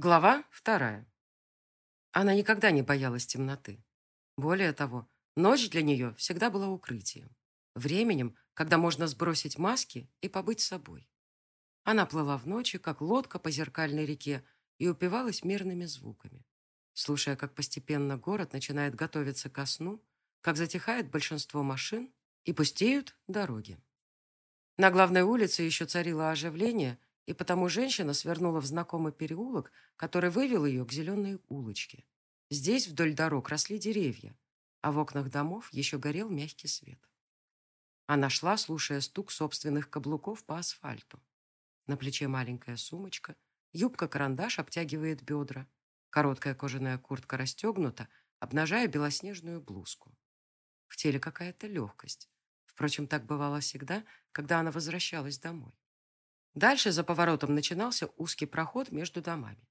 Глава вторая. Она никогда не боялась темноты. Более того, ночь для нее всегда была укрытием. Временем, когда можно сбросить маски и побыть собой. Она плыла в ночи, как лодка по зеркальной реке, и упивалась мирными звуками. Слушая, как постепенно город начинает готовиться ко сну, как затихает большинство машин и пустеют дороги. На главной улице еще царило оживление – и потому женщина свернула в знакомый переулок, который вывел ее к зеленой улочке. Здесь вдоль дорог росли деревья, а в окнах домов еще горел мягкий свет. Она шла, слушая стук собственных каблуков по асфальту. На плече маленькая сумочка, юбка-карандаш обтягивает бедра, короткая кожаная куртка расстегнута, обнажая белоснежную блузку. В теле какая-то легкость. Впрочем, так бывало всегда, когда она возвращалась домой. Дальше за поворотом начинался узкий проход между домами.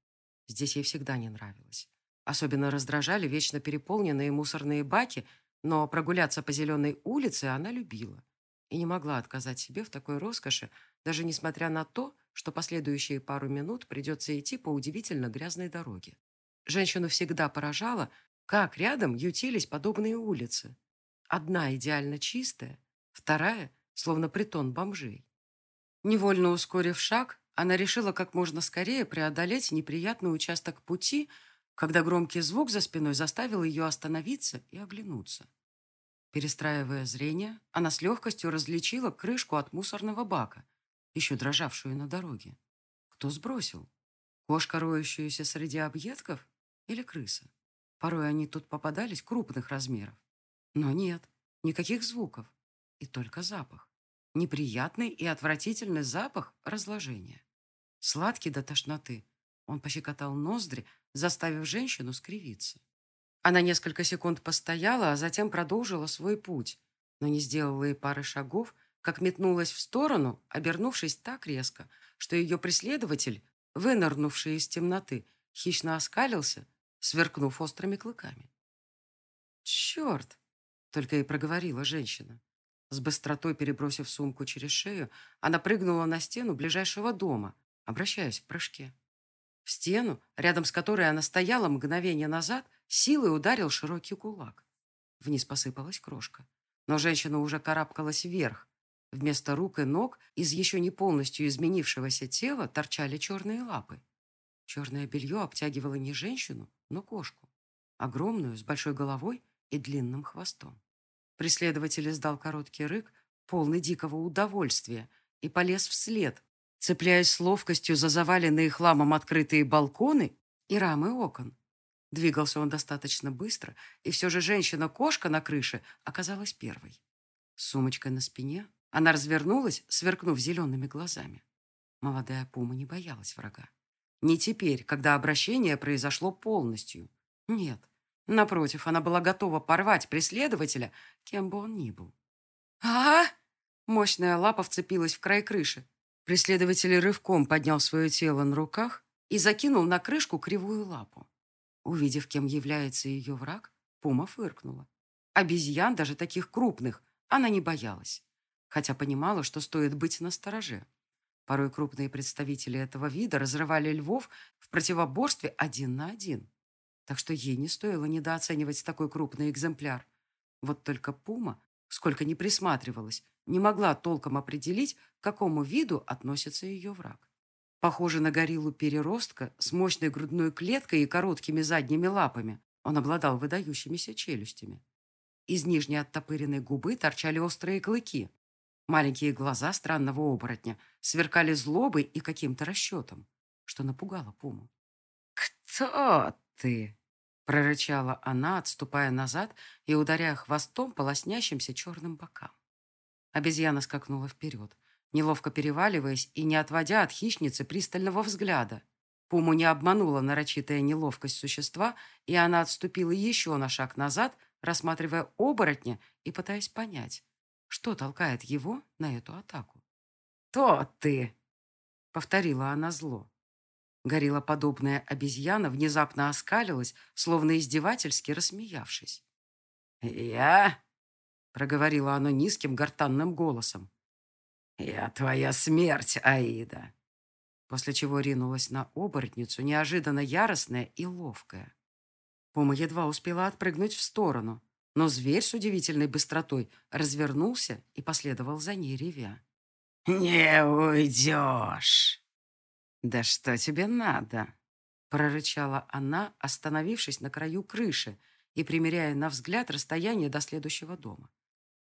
Здесь ей всегда не нравилось. Особенно раздражали вечно переполненные мусорные баки, но прогуляться по зеленой улице она любила и не могла отказать себе в такой роскоши, даже несмотря на то, что последующие пару минут придется идти по удивительно грязной дороге. Женщину всегда поражало, как рядом ютились подобные улицы. Одна идеально чистая, вторая, словно притон бомжей. Невольно ускорив шаг, она решила как можно скорее преодолеть неприятный участок пути, когда громкий звук за спиной заставил ее остановиться и оглянуться. Перестраивая зрение, она с легкостью различила крышку от мусорного бака, еще дрожавшую на дороге. Кто сбросил? Кошка, роющаяся среди объедков? Или крыса? Порой они тут попадались крупных размеров. Но нет, никаких звуков. И только запах неприятный и отвратительный запах разложения. Сладкий до тошноты. Он пощекотал ноздри, заставив женщину скривиться. Она несколько секунд постояла, а затем продолжила свой путь, но не сделала и пары шагов, как метнулась в сторону, обернувшись так резко, что ее преследователь, вынырнувший из темноты, хищно оскалился, сверкнув острыми клыками. «Черт!» — только и проговорила женщина. С быстротой перебросив сумку через шею, она прыгнула на стену ближайшего дома, обращаясь в прыжке. В стену, рядом с которой она стояла мгновение назад, силой ударил широкий кулак. Вниз посыпалась крошка. Но женщина уже карабкалась вверх. Вместо рук и ног из еще не полностью изменившегося тела торчали черные лапы. Черное белье обтягивало не женщину, но кошку. Огромную, с большой головой и длинным хвостом. Преследователь издал короткий рык, полный дикого удовольствия, и полез вслед, цепляясь с ловкостью за заваленные хламом открытые балконы и рамы окон. Двигался он достаточно быстро, и все же женщина-кошка на крыше оказалась первой. С сумочкой на спине она развернулась, сверкнув зелеными глазами. Молодая пума не боялась врага. Не теперь, когда обращение произошло полностью. Нет, Напротив, она была готова порвать преследователя, кем бы он ни был. а, -а, Мощная лапа вцепилась в край крыши. Преследователь рывком поднял свое тело на руках и закинул на крышку кривую лапу. Увидев, кем является ее враг, Пума фыркнула. Обезьян, даже таких крупных, она не боялась, хотя понимала, что стоит быть настороже. Порой крупные представители этого вида разрывали львов в противоборстве один на один так что ей не стоило недооценивать такой крупный экземпляр. Вот только пума, сколько ни присматривалась, не могла толком определить, к какому виду относится ее враг. Похоже на гориллу-переростка с мощной грудной клеткой и короткими задними лапами, он обладал выдающимися челюстями. Из нижней оттопыренной губы торчали острые клыки. Маленькие глаза странного оборотня сверкали злобой и каким-то расчетом, что напугало Пуму. «Кто ты?» Прорычала она, отступая назад и ударяя хвостом по лоснящимся черным бокам. Обезьяна скакнула вперед, неловко переваливаясь и не отводя от хищницы пристального взгляда. Пуму не обманула нарочитая неловкость существа, и она отступила еще на шаг назад, рассматривая оборотня и пытаясь понять, что толкает его на эту атаку. «То ты!» — повторила она зло. Гориллоподобная обезьяна внезапно оскалилась, словно издевательски рассмеявшись. «Я?» — проговорила оно низким гортанным голосом. «Я твоя смерть, Аида!» после чего ринулась на оборотницу, неожиданно яростная и ловкая. Пума едва успела отпрыгнуть в сторону, но зверь с удивительной быстротой развернулся и последовал за ней, ревя. «Не уйдешь!» «Да что тебе надо?» прорычала она, остановившись на краю крыши и примеряя на взгляд расстояние до следующего дома.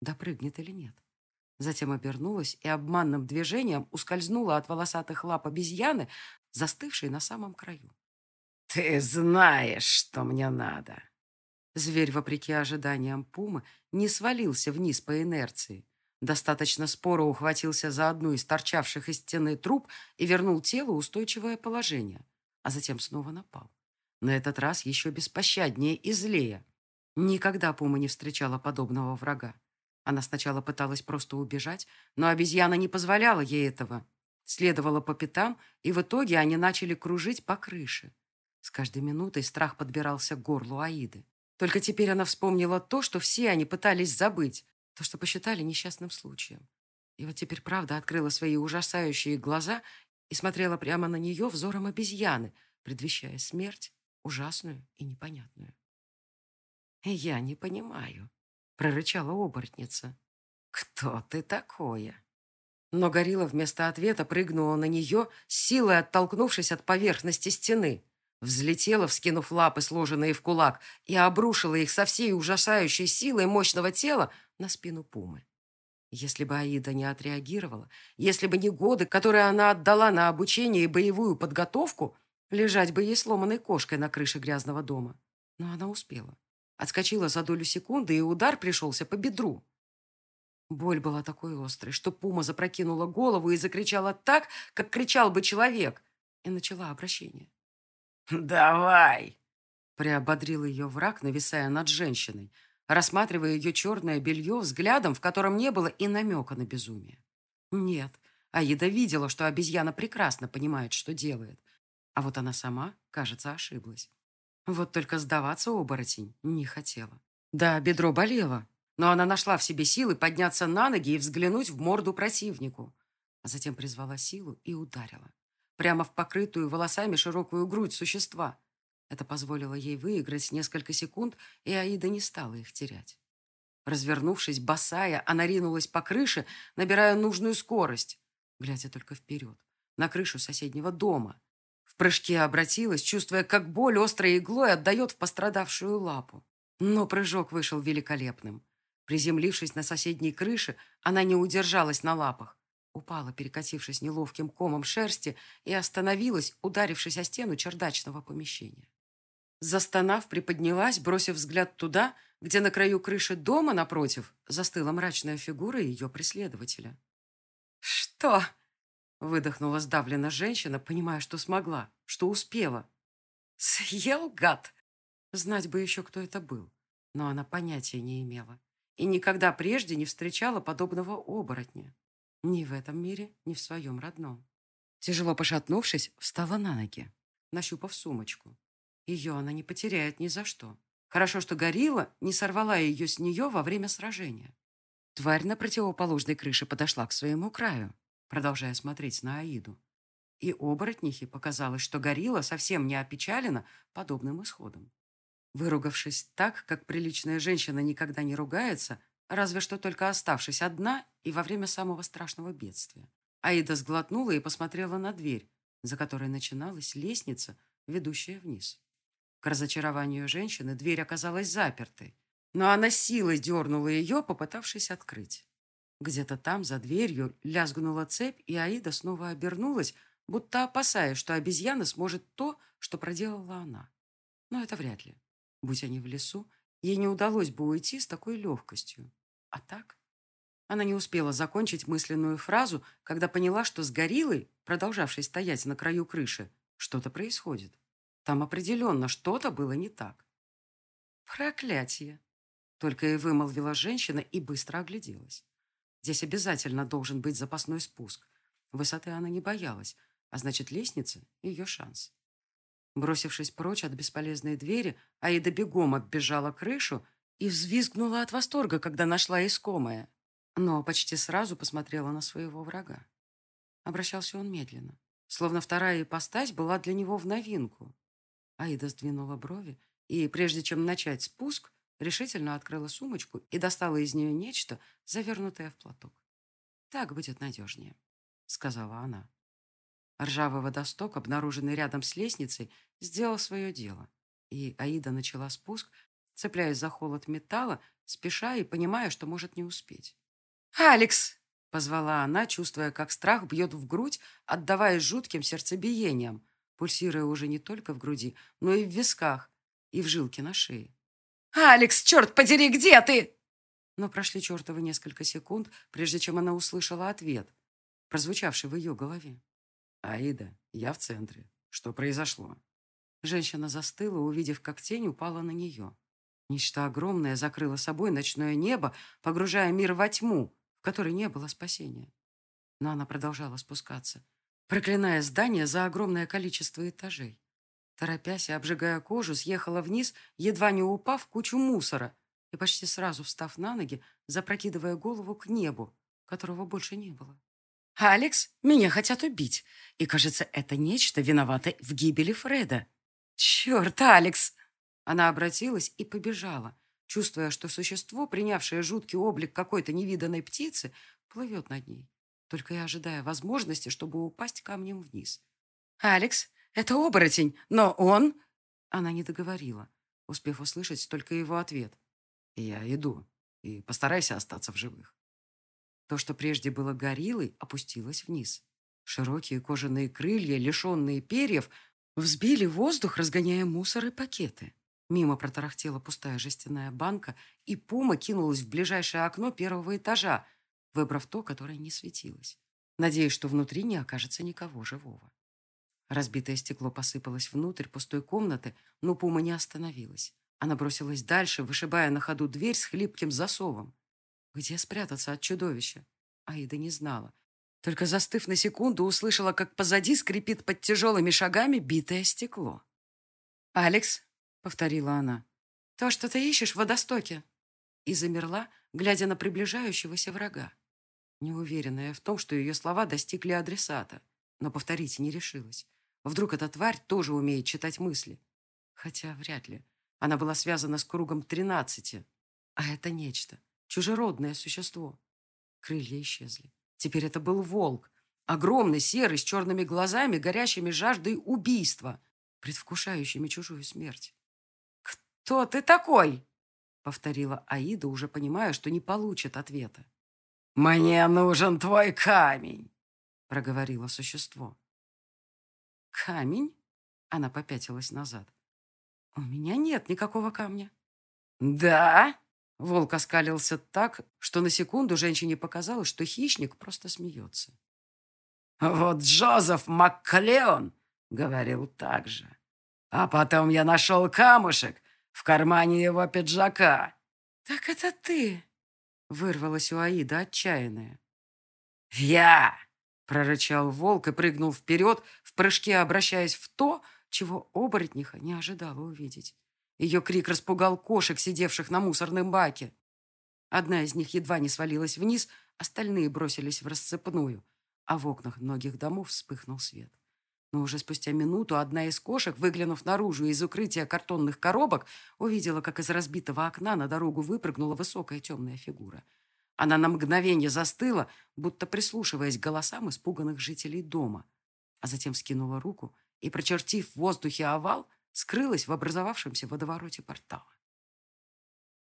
Допрыгнет или нет? Затем обернулась и обманным движением ускользнула от волосатых лап обезьяны, застывшей на самом краю. «Ты знаешь, что мне надо!» Зверь, вопреки ожиданиям пумы, не свалился вниз по инерции. Достаточно споро ухватился за одну из торчавших из стены труб и вернул телу устойчивое положение, а затем снова напал. На этот раз еще беспощаднее и злее. Никогда пума не встречала подобного врага. Она сначала пыталась просто убежать, но обезьяна не позволяла ей этого. Следовала по пятам, и в итоге они начали кружить по крыше. С каждой минутой страх подбирался к горлу Аиды. Только теперь она вспомнила то, что все они пытались забыть, то, что посчитали несчастным случаем. И вот теперь правда открыла свои ужасающие глаза и смотрела прямо на нее взором обезьяны, предвещая смерть, ужасную и непонятную. «Я не понимаю», — прорычала оборотница. «Кто ты такое?» Но горилла вместо ответа прыгнула на нее, силой оттолкнувшись от поверхности стены. Взлетела, вскинув лапы, сложенные в кулак, и обрушила их со всей ужасающей силой мощного тела на спину пумы. Если бы Аида не отреагировала, если бы не годы, которые она отдала на обучение и боевую подготовку, лежать бы ей сломанной кошкой на крыше грязного дома. Но она успела. Отскочила за долю секунды, и удар пришелся по бедру. Боль была такой острой, что пума запрокинула голову и закричала так, как кричал бы человек, и начала обращение. «Давай!» — приободрил ее враг, нависая над женщиной, рассматривая ее черное белье взглядом, в котором не было и намека на безумие. Нет, Аида видела, что обезьяна прекрасно понимает, что делает, а вот она сама, кажется, ошиблась. Вот только сдаваться оборотень не хотела. Да, бедро болело, но она нашла в себе силы подняться на ноги и взглянуть в морду противнику, а затем призвала силу и ударила прямо в покрытую волосами широкую грудь существа. Это позволило ей выиграть несколько секунд, и Аида не стала их терять. Развернувшись, босая, она ринулась по крыше, набирая нужную скорость, глядя только вперед, на крышу соседнего дома. В прыжке обратилась, чувствуя, как боль острой иглой отдает в пострадавшую лапу. Но прыжок вышел великолепным. Приземлившись на соседней крыше, она не удержалась на лапах, Упала, перекатившись неловким комом шерсти, и остановилась, ударившись о стену чердачного помещения. Застонав, приподнялась, бросив взгляд туда, где на краю крыши дома напротив застыла мрачная фигура ее преследователя. «Что?» — выдохнула сдавленно женщина, понимая, что смогла, что успела. «Съел, гад!» Знать бы еще, кто это был, но она понятия не имела и никогда прежде не встречала подобного оборотня. Ни в этом мире, ни в своем родном. Тяжело пошатнувшись, встала на ноги, нащупав сумочку. Ее она не потеряет ни за что. Хорошо, что горилла не сорвала ее с нее во время сражения. Тварь на противоположной крыше подошла к своему краю, продолжая смотреть на Аиду. И оборотнихе показалось, что горилла совсем не опечалена подобным исходом. Выругавшись так, как приличная женщина никогда не ругается, разве что только оставшись одна и во время самого страшного бедствия. Аида сглотнула и посмотрела на дверь, за которой начиналась лестница, ведущая вниз. К разочарованию женщины дверь оказалась запертой, но она силой дернула ее, попытавшись открыть. Где-то там, за дверью, лязгнула цепь, и Аида снова обернулась, будто опасаясь, что обезьяна сможет то, что проделала она. Но это вряд ли. Будь они в лесу, ей не удалось бы уйти с такой легкостью. А так? Она не успела закончить мысленную фразу, когда поняла, что с гориллой, продолжавшей стоять на краю крыши, что-то происходит. Там определенно что-то было не так. «Проклятие!» Только и вымолвила женщина и быстро огляделась. Здесь обязательно должен быть запасной спуск. Высоты она не боялась, а значит, лестница — ее шанс. Бросившись прочь от бесполезной двери, Аида бегом оббежала крышу и взвизгнула от восторга, когда нашла искомое. Но почти сразу посмотрела на своего врага. Обращался он медленно, словно вторая ипостась была для него в новинку. Аида сдвинула брови и, прежде чем начать спуск, решительно открыла сумочку и достала из нее нечто, завернутое в платок. «Так будет надежнее», — сказала она. Ржавый водосток, обнаруженный рядом с лестницей, сделал свое дело, и Аида начала спуск, цепляясь за холод металла, спеша и понимая, что может не успеть. «Алекс!» — позвала она, чувствуя, как страх бьет в грудь, отдаваясь жутким сердцебиением, пульсируя уже не только в груди, но и в висках, и в жилке на шее. «Алекс, черт подери, где ты?» Но прошли чертовы несколько секунд, прежде чем она услышала ответ, прозвучавший в ее голове. «Аида, я в центре. Что произошло?» Женщина застыла, увидев, как тень упала на нее. Нечто огромное закрыло собой ночное небо, погружая мир во тьму, в которой не было спасения. Но она продолжала спускаться, проклиная здание за огромное количество этажей. Торопясь и обжигая кожу, съехала вниз, едва не упав в кучу мусора, и почти сразу, встав на ноги, запрокидывая голову к небу, которого больше не было. «Алекс, меня хотят убить, и, кажется, это нечто виновато в гибели Фреда. Черт, Алекс!» Она обратилась и побежала, чувствуя, что существо, принявшее жуткий облик какой-то невиданной птицы, плывет над ней, только и ожидая возможности, чтобы упасть камнем вниз. «Алекс, это оборотень, но он...» Она не договорила, успев услышать только его ответ. «Я иду, и постарайся остаться в живых». То, что прежде было гориллой, опустилось вниз. Широкие кожаные крылья, лишенные перьев, взбили воздух, разгоняя мусор и пакеты. Мимо протарахтела пустая жестяная банка, и пума кинулась в ближайшее окно первого этажа, выбрав то, которое не светилось, надеясь, что внутри не окажется никого живого. Разбитое стекло посыпалось внутрь пустой комнаты, но Пума не остановилась. Она бросилась дальше, вышибая на ходу дверь с хлипким засовом. Где спрятаться от чудовища? Аида не знала. Только застыв на секунду, услышала, как позади скрипит под тяжелыми шагами битое стекло. «Алекс», — повторила она, — «то, что ты ищешь в водостоке». И замерла, глядя на приближающегося врага. Неуверенная в том, что ее слова достигли адресата, но повторить не решилась. Вдруг эта тварь тоже умеет читать мысли? Хотя вряд ли. Она была связана с кругом тринадцати. А это нечто. Чужеродное существо. Крылья исчезли. Теперь это был волк. Огромный, серый, с черными глазами, горящими жаждой убийства, предвкушающими чужую смерть. «Кто ты такой?» — повторила Аида, уже понимая, что не получит ответа. «Мне нужен твой камень», — проговорило существо. «Камень?» Она попятилась назад. «У меня нет никакого камня». «Да?» Волк оскалился так, что на секунду женщине показалось, что хищник просто смеется. «Вот Джозеф Макклеон говорил так же. А потом я нашел камушек в кармане его пиджака». «Так это ты!» — вырвалась у Аида отчаянная. «Я!» прорычал волк и прыгнул вперед, в прыжке обращаясь в то, чего оборотниха не ожидала увидеть. Ее крик распугал кошек, сидевших на мусорном баке. Одна из них едва не свалилась вниз, остальные бросились в расцепную, а в окнах многих домов вспыхнул свет. Но уже спустя минуту одна из кошек, выглянув наружу из укрытия картонных коробок, увидела, как из разбитого окна на дорогу выпрыгнула высокая темная фигура — она на мгновение застыла, будто прислушиваясь к голосам испуганных жителей дома, а затем скинула руку и, прочертив в воздухе овал, скрылась в образовавшемся водовороте портала.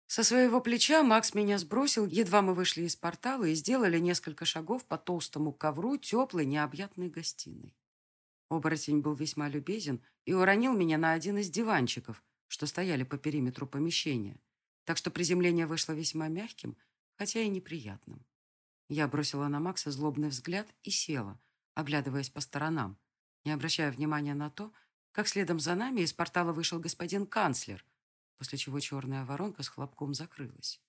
Со своего плеча Макс меня сбросил, едва мы вышли из портала и сделали несколько шагов по толстому ковру теплой необъятной гостиной. Оборотень был весьма любезен и уронил меня на один из диванчиков, что стояли по периметру помещения, так что приземление вышло весьма мягким – хотя и неприятным. Я бросила на Макса злобный взгляд и села, оглядываясь по сторонам, не обращая внимания на то, как следом за нами из портала вышел господин канцлер, после чего черная воронка с хлопком закрылась.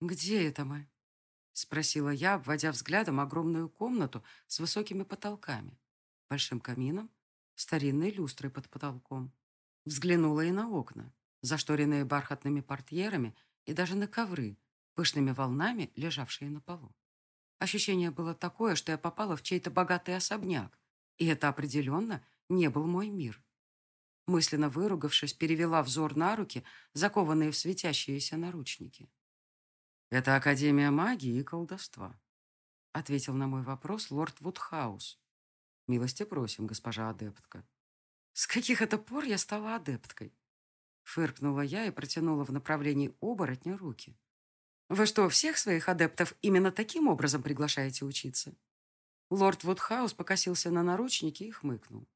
«Где это мы?» — спросила я, обводя взглядом огромную комнату с высокими потолками, большим камином, старинной люстрой под потолком. Взглянула и на окна, зашторенные бархатными портьерами и даже на ковры, пышными волнами, лежавшие на полу. Ощущение было такое, что я попала в чей-то богатый особняк, И это определенно не был мой мир. Мысленно выругавшись, перевела взор на руки, закованные в светящиеся наручники. «Это Академия магии и колдовства», — ответил на мой вопрос лорд Вудхаус. «Милости просим, госпожа адептка». «С каких это пор я стала адепткой?» Фыркнула я и протянула в направлении оборотня руки. «Вы что, всех своих адептов именно таким образом приглашаете учиться?» Лорд Вудхаус покосился на наручники и хмыкнул.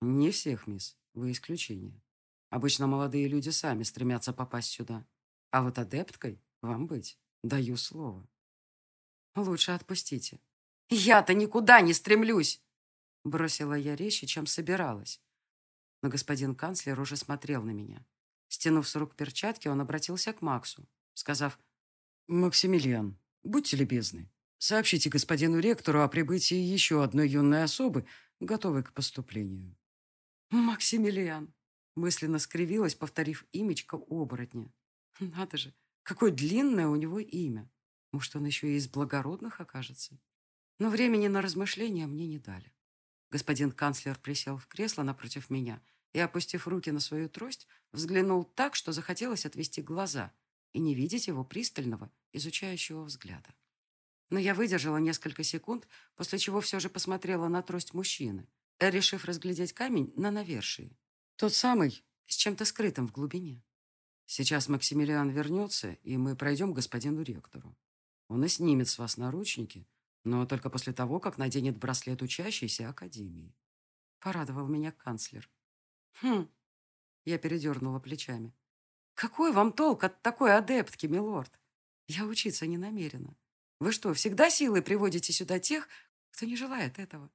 «Не всех, мисс. Вы исключение. Обычно молодые люди сами стремятся попасть сюда. А вот адепткой вам быть. Даю слово». «Лучше отпустите». «Я-то никуда не стремлюсь!» Бросила я резче, чем собиралась. Но господин канцлер уже смотрел на меня. Стянув с рук перчатки, он обратился к Максу, сказав, «Максимилиан, будьте любезны, сообщите господину ректору о прибытии еще одной юной особы, готовой к поступлению». «Максимилиан!» мысленно скривилась, повторив имечко оборотня. «Надо же, какое длинное у него имя! Может, он еще и из благородных окажется?» Но времени на размышления мне не дали. Господин канцлер присел в кресло напротив меня и, опустив руки на свою трость, взглянул так, что захотелось отвести глаза и не видеть его пристального, изучающего взгляда. Но я выдержала несколько секунд, после чего все же посмотрела на трость мужчины, решив разглядеть камень на навершии. Тот самый, с чем-то скрытым в глубине. Сейчас Максимилиан вернется, и мы пройдем к господину ректору. Он и снимет с вас наручники, но только после того, как наденет браслет учащейся Академии. Порадовал меня канцлер. Хм, я передернула плечами. Какой вам толк от такой адептки, милорд? Я учиться не намерена. Вы что, всегда силой приводите сюда тех, кто не желает этого?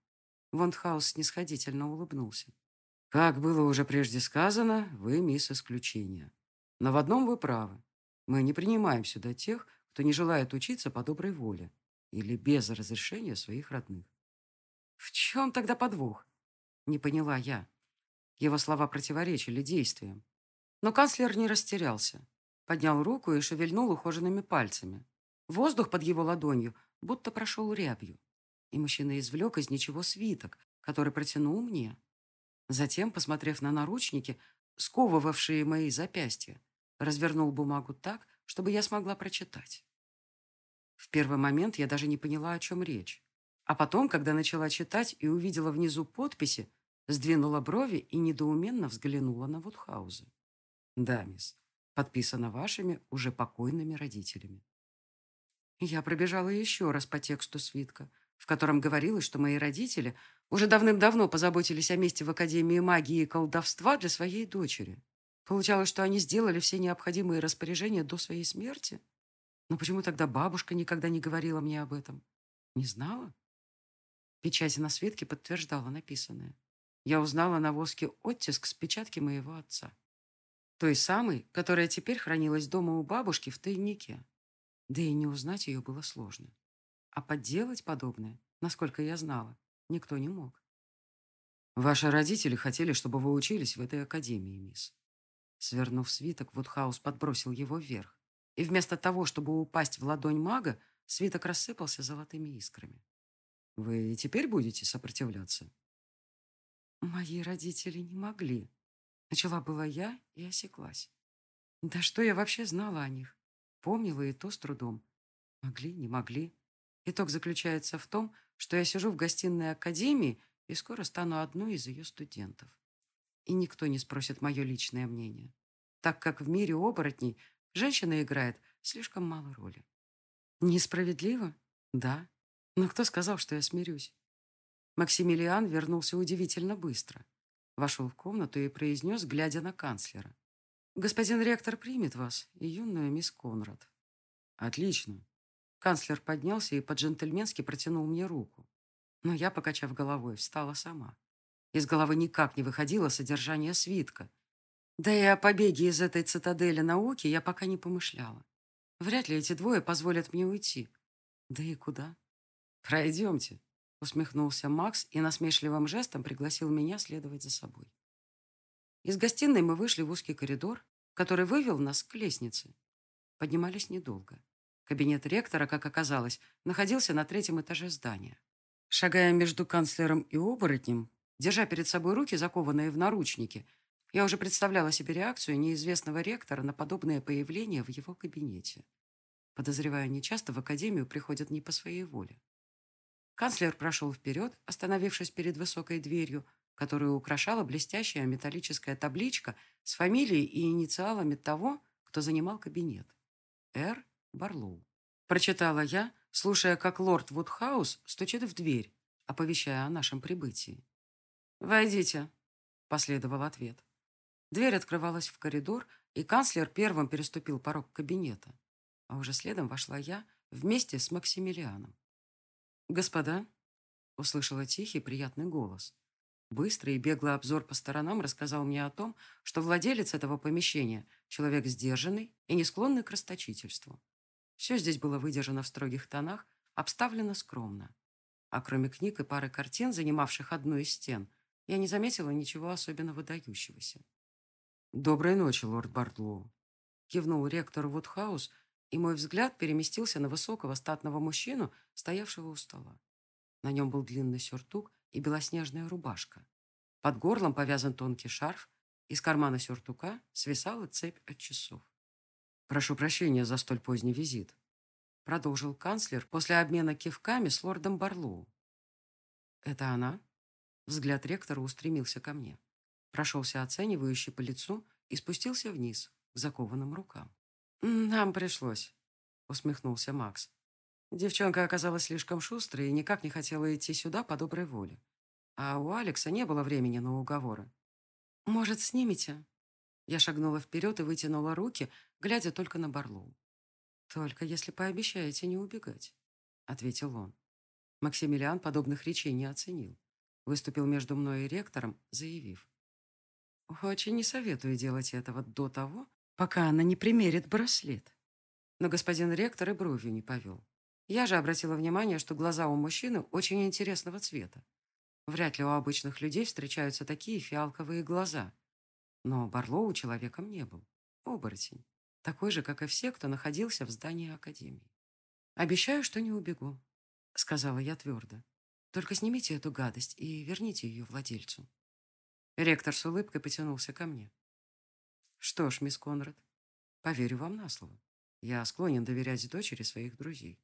Вондхаус снисходительно улыбнулся. Как было уже прежде сказано, вы мисс исключения. Но в одном вы правы. Мы не принимаем сюда тех, кто не желает учиться по доброй воле или без разрешения своих родных. В чем тогда подвох? Не поняла я. Его слова противоречили действиям. Но канцлер не растерялся. Поднял руку и шевельнул ухоженными пальцами. Воздух под его ладонью будто прошел рябью. И мужчина извлек из ничего свиток, который протянул мне. Затем, посмотрев на наручники, сковывавшие мои запястья, развернул бумагу так, чтобы я смогла прочитать. В первый момент я даже не поняла, о чем речь. А потом, когда начала читать и увидела внизу подписи, Сдвинула брови и недоуменно взглянула на Вудхауза. «Да, мисс, подписано вашими уже покойными родителями». Я пробежала еще раз по тексту свитка, в котором говорилось, что мои родители уже давным-давно позаботились о месте в Академии магии и колдовства для своей дочери. Получалось, что они сделали все необходимые распоряжения до своей смерти? Но почему тогда бабушка никогда не говорила мне об этом? Не знала? Печать на свитке подтверждала написанное я узнала на воске оттиск с печатки моего отца. Той самой, которая теперь хранилась дома у бабушки в тайнике. Да и не узнать ее было сложно. А подделать подобное, насколько я знала, никто не мог. Ваши родители хотели, чтобы вы учились в этой академии, мисс. Свернув свиток, Вудхаус подбросил его вверх. И вместо того, чтобы упасть в ладонь мага, свиток рассыпался золотыми искрами. Вы и теперь будете сопротивляться? Мои родители не могли. Начала была я и осеклась. Да что я вообще знала о них? Помнила и то с трудом. Могли, не могли. Итог заключается в том, что я сижу в гостиной академии и скоро стану одной из ее студентов. И никто не спросит мое личное мнение, так как в мире оборотней женщина играет слишком мало роли. Несправедливо? Да. Но кто сказал, что я смирюсь? Максимилиан вернулся удивительно быстро. Вошел в комнату и произнес, глядя на канцлера. «Господин ректор примет вас и юную мисс Конрад». «Отлично». Канцлер поднялся и по-джентльменски протянул мне руку. Но я, покачав головой, встала сама. Из головы никак не выходило содержание свитка. Да и о побеге из этой цитадели науки я пока не помышляла. Вряд ли эти двое позволят мне уйти. Да и куда? «Пройдемте», Усмехнулся Макс и насмешливым жестом пригласил меня следовать за собой. Из гостиной мы вышли в узкий коридор, который вывел нас к лестнице. Поднимались недолго. Кабинет ректора, как оказалось, находился на третьем этаже здания. Шагая между канцлером и оборотнем, держа перед собой руки, закованные в наручники, я уже представляла себе реакцию неизвестного ректора на подобное появление в его кабинете. Подозреваю, нечасто в академию приходят не по своей воле. Канцлер прошел вперед, остановившись перед высокой дверью, которую украшала блестящая металлическая табличка с фамилией и инициалами того, кто занимал кабинет. Р. Барлоу. Прочитала я, слушая, как лорд Вудхаус стучит в дверь, оповещая о нашем прибытии. «Войдите», — последовал ответ. Дверь открывалась в коридор, и канцлер первым переступил порог кабинета. А уже следом вошла я вместе с Максимилианом. «Господа», — услышала тихий приятный голос. Быстрый и беглый обзор по сторонам рассказал мне о том, что владелец этого помещения — человек сдержанный и не склонный к расточительству. Все здесь было выдержано в строгих тонах, обставлено скромно. А кроме книг и пары картин, занимавших одну из стен, я не заметила ничего особенно выдающегося. «Доброй ночи, лорд Бартлоу», — кивнул ректор Вудхаус, и мой взгляд переместился на высокого статного мужчину, стоявшего у стола. На нем был длинный сюртук и белоснежная рубашка. Под горлом повязан тонкий шарф, из кармана сюртука свисала цепь от часов. «Прошу прощения за столь поздний визит», — продолжил канцлер после обмена кивками с лордом Барлоу. «Это она?» Взгляд ректора устремился ко мне прошелся оценивающий по лицу и спустился вниз, к закованным рукам. «Нам пришлось», — усмехнулся Макс. Девчонка оказалась слишком шустрой и никак не хотела идти сюда по доброй воле. А у Алекса не было времени на уговоры. «Может, снимете?» Я шагнула вперед и вытянула руки, глядя только на Барлоу. «Только если пообещаете не убегать», — ответил он. Максимилиан подобных речей не оценил. Выступил между мной и ректором, заявив. Очень не советую делать этого до того, пока она не примерит браслет. Но господин ректор и бровью не повел. Я же обратила внимание, что глаза у мужчины очень интересного цвета. Вряд ли у обычных людей встречаются такие фиалковые глаза. Но Барлоу человеком не был. Оборотень. Такой же, как и все, кто находился в здании Академии. «Обещаю, что не убегу», — сказала я твердо. «Только снимите эту гадость и верните ее владельцу». Ректор с улыбкой потянулся ко мне. Что ж, мисс Конрад, поверю вам на слово. Я склонен доверять дочери своих друзей.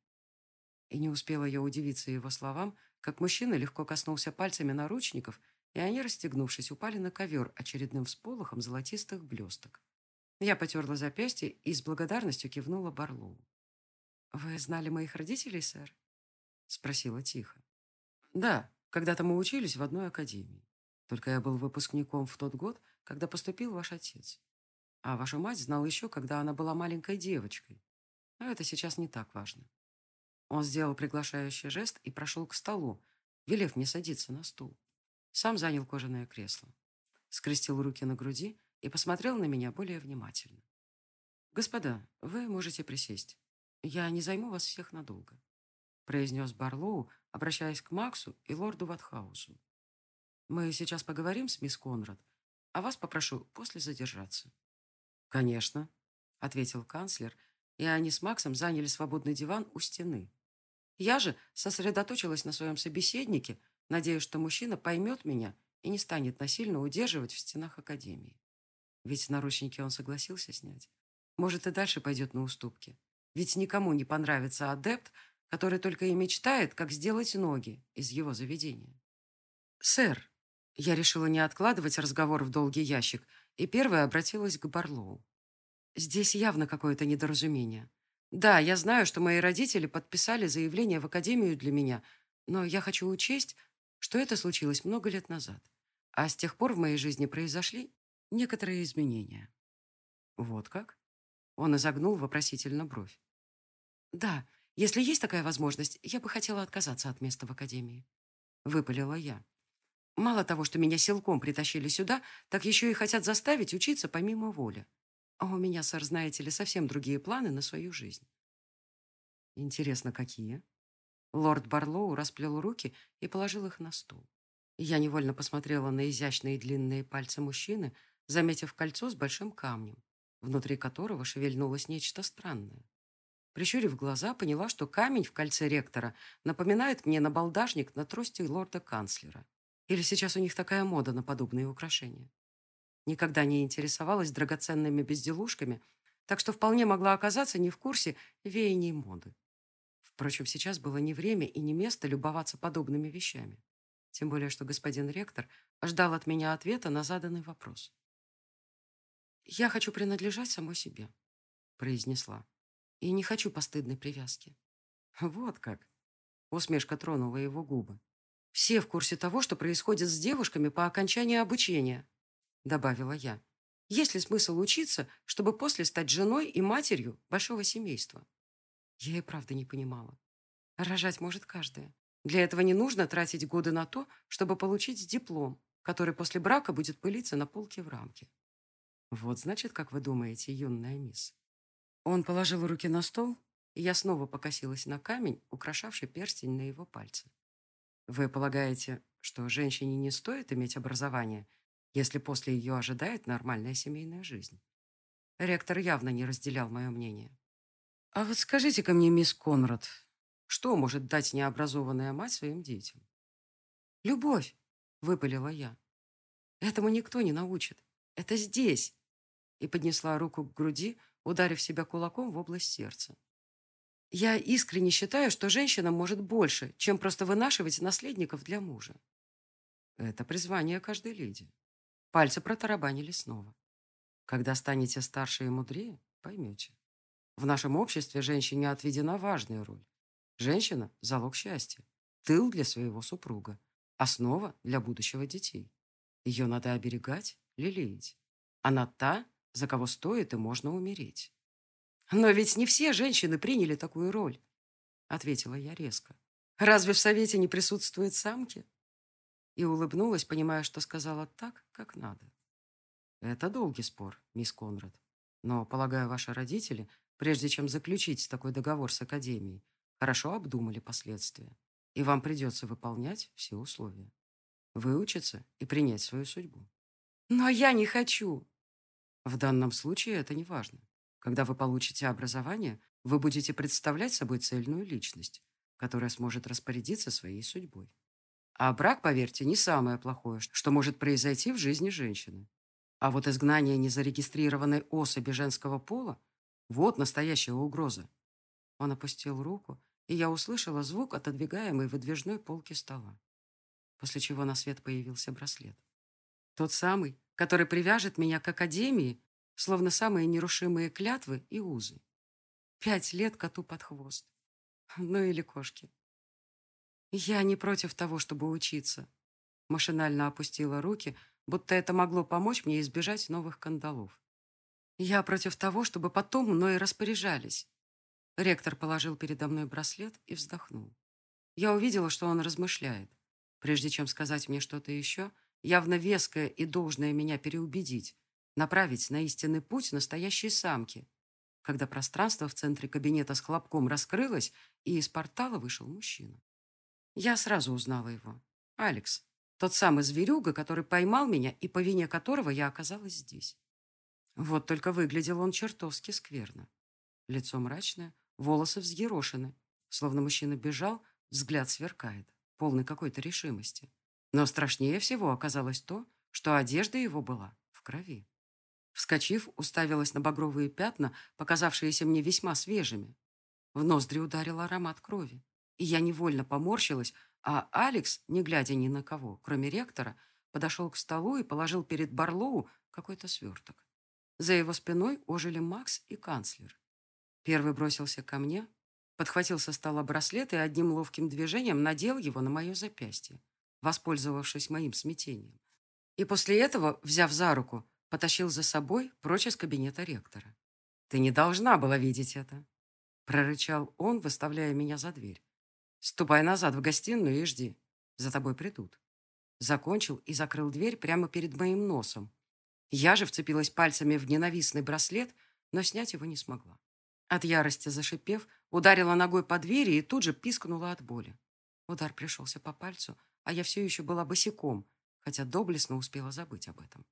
И не успела я удивиться его словам, как мужчина легко коснулся пальцами наручников, и они, расстегнувшись, упали на ковер очередным всполохом золотистых блесток. Я потерла запястье и с благодарностью кивнула Барлоу. «Вы знали моих родителей, сэр?» — спросила тихо. «Да, когда-то мы учились в одной академии. Только я был выпускником в тот год, когда поступил ваш отец. А вашу мать знал еще, когда она была маленькой девочкой. Но это сейчас не так важно. Он сделал приглашающий жест и прошел к столу, велев мне садиться на стул. Сам занял кожаное кресло. Скрестил руки на груди и посмотрел на меня более внимательно. «Господа, вы можете присесть. Я не займу вас всех надолго», произнес Барлоу, обращаясь к Максу и лорду Ватхаусу. Мы сейчас поговорим с мисс Конрад, а вас попрошу после задержаться». «Конечно», — ответил канцлер, и они с Максом заняли свободный диван у стены. Я же сосредоточилась на своем собеседнике, надеясь, что мужчина поймет меня и не станет насильно удерживать в стенах академии. Ведь наручники он согласился снять. Может, и дальше пойдет на уступки. Ведь никому не понравится адепт, который только и мечтает, как сделать ноги из его заведения. «Сэр», я решила не откладывать разговор в долгий ящик и первая обратилась к Барлоу. Здесь явно какое-то недоразумение. Да, я знаю, что мои родители подписали заявление в академию для меня, но я хочу учесть, что это случилось много лет назад. А с тех пор в моей жизни произошли некоторые изменения. Вот как? Он изогнул вопросительно бровь. Да, если есть такая возможность, я бы хотела отказаться от места в академии. Выпалила я. Мало того, что меня силком притащили сюда, так еще и хотят заставить учиться помимо воли. А у меня, сэр, знаете ли, совсем другие планы на свою жизнь. Интересно, какие? Лорд Барлоу расплел руки и положил их на стол. Я невольно посмотрела на изящные длинные пальцы мужчины, заметив кольцо с большим камнем, внутри которого шевельнулось нечто странное. Прищурив глаза, поняла, что камень в кольце ректора напоминает мне набалдажник на трости лорда-канцлера. Или сейчас у них такая мода на подобные украшения. Никогда не интересовалась драгоценными безделушками, так что вполне могла оказаться не в курсе веяний моды. Впрочем, сейчас было не время и не место любоваться подобными вещами. Тем более, что господин ректор ждал от меня ответа на заданный вопрос. «Я хочу принадлежать самой себе», — произнесла. «И не хочу постыдной привязки». «Вот как!» — усмешка тронула его губы. «Все в курсе того, что происходит с девушками по окончании обучения», — добавила я. «Есть ли смысл учиться, чтобы после стать женой и матерью большого семейства?» Я и правда не понимала. Рожать может каждая. Для этого не нужно тратить годы на то, чтобы получить диплом, который после брака будет пылиться на полке в рамке. Вот значит, как вы думаете, юная мисс. Он положил руки на стол, и я снова покосилась на камень, украшавший перстень на его пальце. Вы полагаете, что женщине не стоит иметь образование, если после ее ожидает нормальная семейная жизнь? Ректор явно не разделял мое мнение. А вот скажите-ка мне, мисс Конрад, что может дать необразованная мать своим детям? Любовь, выпалила я. Этому никто не научит. Это здесь. И поднесла руку к груди, ударив себя кулаком в область сердца. Я искренне считаю, что женщина может больше, чем просто вынашивать наследников для мужа. Это призвание каждой леди. Пальцы протарабанили снова. Когда станете старше и мудрее, поймете. В нашем обществе женщине отведена важная роль. Женщина – залог счастья, тыл для своего супруга, основа для будущего детей. Ее надо оберегать, лелеять. Она та, за кого стоит и можно умереть. «Но ведь не все женщины приняли такую роль», — ответила я резко. «Разве в совете не присутствуют самки?» И улыбнулась, понимая, что сказала так, как надо. «Это долгий спор, мисс Конрад. Но, полагаю, ваши родители прежде чем заключить такой договор с Академией, хорошо обдумали последствия, и вам придется выполнять все условия. Выучиться и принять свою судьбу. Но я не хочу. В данном случае это не важно. Когда вы получите образование, вы будете представлять собой цельную личность, которая сможет распорядиться своей судьбой. А брак, поверьте, не самое плохое, что может произойти в жизни женщины. А вот изгнание незарегистрированной особи женского пола вот настоящая угроза. Он опустил руку, и я услышала звук отодвигаемой выдвижной полки стола. После чего на свет появился браслет. Тот самый, который привяжет меня к академии, словно самые нерушимые клятвы и узы. Пять лет коту под хвост. Ну или кошки. Я не против того, чтобы учиться. Машинально опустила руки, будто это могло помочь мне избежать новых кандалов. Я против того, чтобы потом мной распоряжались. Ректор положил передо мной браслет и вздохнул. Я увидела, что он размышляет. Прежде чем сказать мне что-то еще, явно веское и должное меня переубедить, направить на истинный путь настоящей самки. Когда пространство в центре кабинета с хлопком раскрылось, и из портала вышел мужчина. Я сразу узнала его. Алекс. Тот самый зверюга, который поймал меня и по вине которого я оказалась здесь. Вот только выглядел он чертовски скверно. Лицо мрачное, волосы взъерошены. Словно мужчина бежал, взгляд сверкает, полный какой-то решимости. Но страшнее всего оказалось то, что одежда его была в крови. Вскочив, уставилась на багровые пятна, показавшиеся мне весьма свежими. В ноздри ударил аромат крови, и я невольно поморщилась, а Алекс, не глядя ни на кого, кроме ректора, подошел к столу и положил перед Барлоу какой-то сверток. За его спиной ожили Макс и канцлер. Первый бросился ко мне, подхватил со стола браслет и одним ловким движением надел его на мое запястье, воспользовавшись моим смятением. И после этого, взяв за руку, потащил за собой прочь из кабинета ректора. «Ты не должна была видеть это!» прорычал он, выставляя меня за дверь. «Ступай назад в гостиную и жди. За тобой придут». Закончил и закрыл дверь прямо перед моим носом, я же вцепилась пальцами в ненавистный браслет, но снять его не смогла. От ярости зашипев, ударила ногой по двери и тут же пискнула от боли. Удар пришелся по пальцу, а я все еще была босиком, хотя доблестно успела забыть об этом.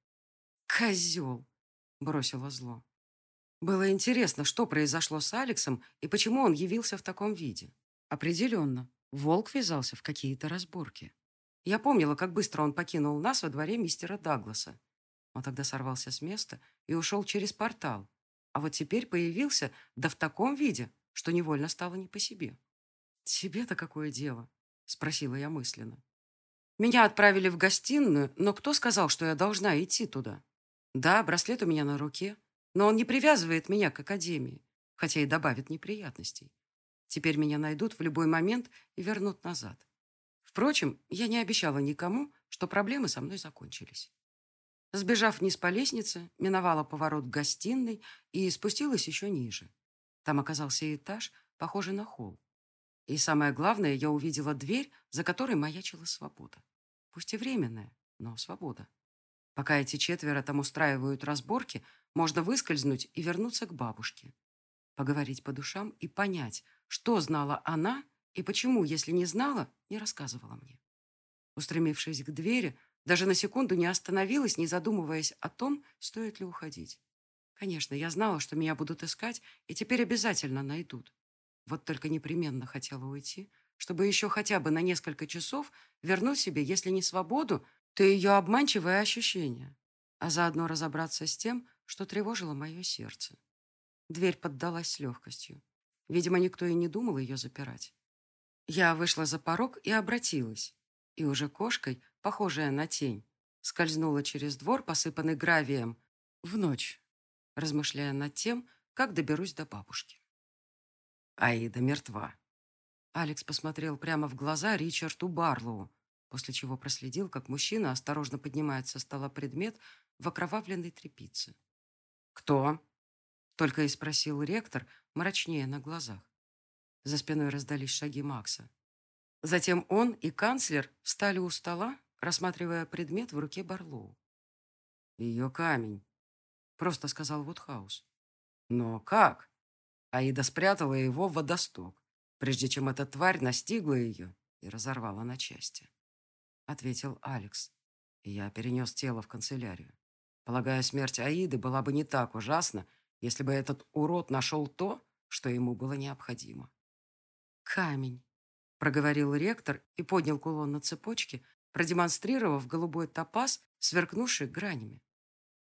«Козел!» — бросила зло. Было интересно, что произошло с Алексом и почему он явился в таком виде. Определенно, волк ввязался в какие-то разборки. Я помнила, как быстро он покинул нас во дворе мистера Дагласа. Он тогда сорвался с места и ушел через портал. А вот теперь появился, да в таком виде, что невольно стало не по себе. «Тебе-то какое дело?» — спросила я мысленно. Меня отправили в гостиную, но кто сказал, что я должна идти туда? Да, браслет у меня на руке, но он не привязывает меня к академии, хотя и добавит неприятностей. Теперь меня найдут в любой момент и вернут назад. Впрочем, я не обещала никому, что проблемы со мной закончились. Сбежав вниз по лестнице, миновала поворот гостиной и спустилась еще ниже. Там оказался этаж, похожий на холл. И самое главное, я увидела дверь, за которой маячила свобода. Пусть и временная, но свобода. Пока эти четверо там устраивают разборки, можно выскользнуть и вернуться к бабушке. Поговорить по душам и понять, что знала она и почему, если не знала, не рассказывала мне. Устремившись к двери, даже на секунду не остановилась, не задумываясь о том, стоит ли уходить. Конечно, я знала, что меня будут искать, и теперь обязательно найдут. Вот только непременно хотела уйти, чтобы еще хотя бы на несколько часов вернуть себе, если не свободу, то ее обманчивое ощущение, а заодно разобраться с тем, что тревожило мое сердце. Дверь поддалась с легкостью. Видимо, никто и не думал ее запирать. Я вышла за порог и обратилась. И уже кошкой, похожая на тень, скользнула через двор, посыпанный гравием, в ночь, размышляя над тем, как доберусь до бабушки. Аида мертва. Алекс посмотрел прямо в глаза Ричарду Барлоу, после чего проследил, как мужчина осторожно поднимает со стола предмет в окровавленной тряпице. «Кто?» — только и спросил ректор, мрачнее на глазах. За спиной раздались шаги Макса. Затем он и канцлер встали у стола, рассматривая предмет в руке Барлоу. «Ее камень», — просто сказал Вудхаус. «Но как?» Аида спрятала его в водосток, прежде чем эта тварь настигла ее и разорвала на части. Ответил Алекс. И я перенес тело в канцелярию. Полагаю, смерть Аиды была бы не так ужасна, если бы этот урод нашел то, что ему было необходимо. «Камень», — проговорил ректор и поднял кулон на цепочке, продемонстрировав голубой топаз, сверкнувший гранями.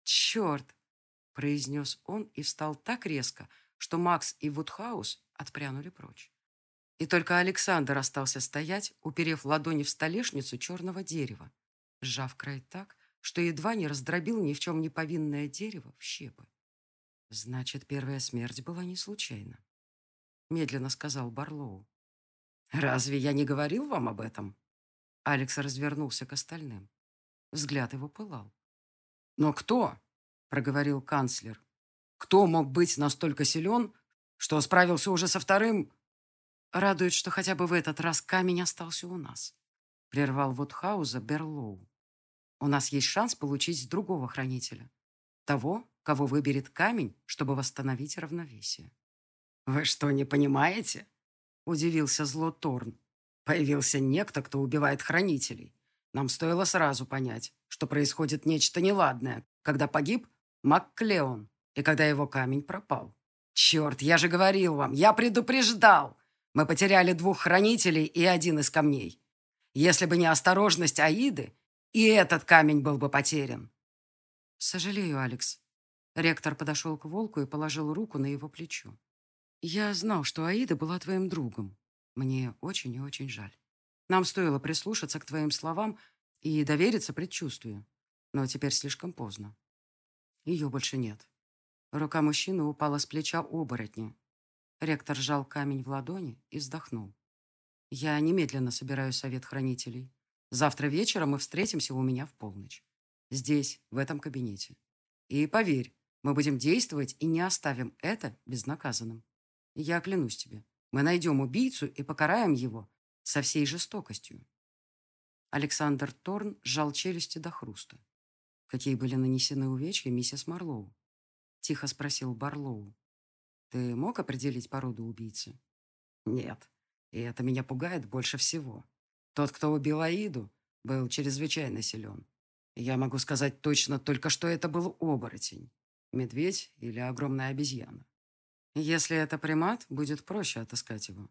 «Черт!» — произнес он и встал так резко, что Макс и Вудхаус отпрянули прочь. И только Александр остался стоять, уперев ладони в столешницу черного дерева, сжав край так, что едва не раздробил ни в чем не повинное дерево в щепы. «Значит, первая смерть была не случайна», — медленно сказал Барлоу. «Разве я не говорил вам об этом?» Алекс развернулся к остальным. Взгляд его пылал. «Но кто?» — проговорил канцлер. Кто мог быть настолько силен, что справился уже со вторым? Радует, что хотя бы в этот раз камень остался у нас. Прервал Вудхауза Берлоу. У нас есть шанс получить другого хранителя. Того, кого выберет камень, чтобы восстановить равновесие. «Вы что, не понимаете?» Удивился зло Торн. «Появился некто, кто убивает хранителей. Нам стоило сразу понять, что происходит нечто неладное, когда погиб Макклеон и когда его камень пропал. Черт, я же говорил вам, я предупреждал. Мы потеряли двух хранителей и один из камней. Если бы не осторожность Аиды, и этот камень был бы потерян. Сожалею, Алекс. Ректор подошел к волку и положил руку на его плечо. Я знал, что Аида была твоим другом. Мне очень и очень жаль. Нам стоило прислушаться к твоим словам и довериться предчувствию. Но теперь слишком поздно. Ее больше нет. Рука мужчины упала с плеча оборотня. Ректор сжал камень в ладони и вздохнул. «Я немедленно собираю совет хранителей. Завтра вечером мы встретимся у меня в полночь. Здесь, в этом кабинете. И поверь, мы будем действовать и не оставим это безнаказанным. Я клянусь тебе, мы найдем убийцу и покараем его со всей жестокостью». Александр Торн сжал челюсти до хруста. Какие были нанесены увечья миссис Марлоу? — тихо спросил Барлоу. «Ты мог определить породу убийцы?» «Нет. И это меня пугает больше всего. Тот, кто убил Аиду, был чрезвычайно силен. Я могу сказать точно только, что это был оборотень. Медведь или огромная обезьяна? Если это примат, будет проще отыскать его,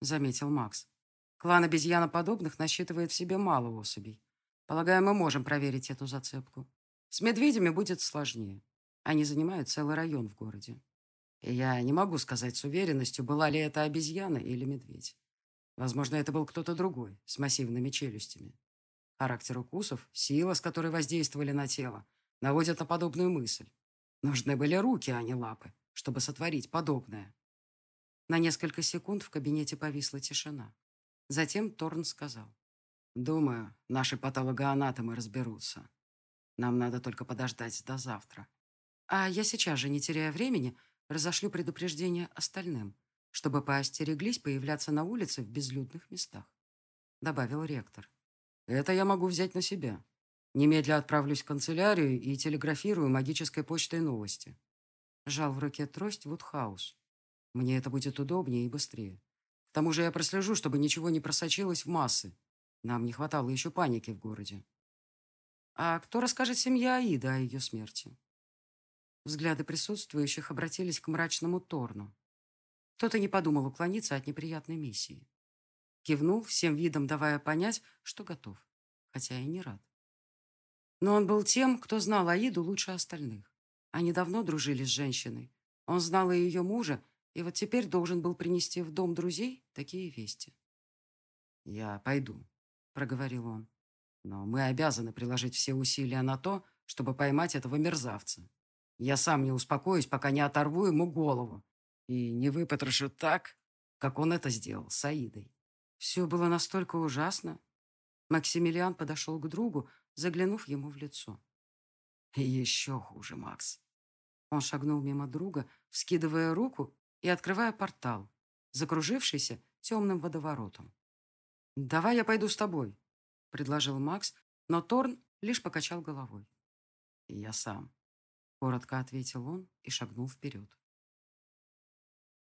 заметил Макс. Клан обезьяноподобных насчитывает в себе мало особей. Полагаю, мы можем проверить эту зацепку. С медведями будет сложнее. Они занимают целый район в городе. Я не могу сказать с уверенностью, была ли это обезьяна или медведь. Возможно, это был кто-то другой, с массивными челюстями. Характер укусов, сила, с которой воздействовали на тело, наводят на подобную мысль. Нужны были руки, а не лапы, чтобы сотворить подобное. На несколько секунд в кабинете повисла тишина. Затем Торн сказал. «Думаю, наши патологоанатомы разберутся. Нам надо только подождать до завтра. А я сейчас же, не теряя времени, разошлю предупреждение остальным, чтобы поостереглись появляться на улице в безлюдных местах», — добавил ректор. «Это я могу взять на себя. Немедля отправлюсь в канцелярию и телеграфирую магической почтой новости». Жал в руке трость Вудхаус. «Мне это будет удобнее и быстрее. К тому же я прослежу, чтобы ничего не просочилось в массы. Нам не хватало еще паники в городе». «А кто расскажет семье Аида о ее смерти?» Взгляды присутствующих обратились к мрачному Торну. Кто-то не подумал уклониться от неприятной миссии. Кивнул, всем видом давая понять, что готов, хотя и не рад. Но он был тем, кто знал Аиду лучше остальных. Они давно дружили с женщиной. Он знал и ее мужа, и вот теперь должен был принести в дом друзей такие вести. «Я пойду», — проговорил он. «Но мы обязаны приложить все усилия на то, чтобы поймать этого мерзавца. Я сам не успокоюсь, пока не оторву ему голову и не выпотрошу так, как он это сделал с Аидой. Все было настолько ужасно. Максимилиан подошел к другу, заглянув ему в лицо. И еще хуже, Макс. Он шагнул мимо друга, вскидывая руку и открывая портал, закружившийся темным водоворотом. «Давай я пойду с тобой», — предложил Макс, но Торн лишь покачал головой. «Я сам», Коротко ответил он и шагнул вперед.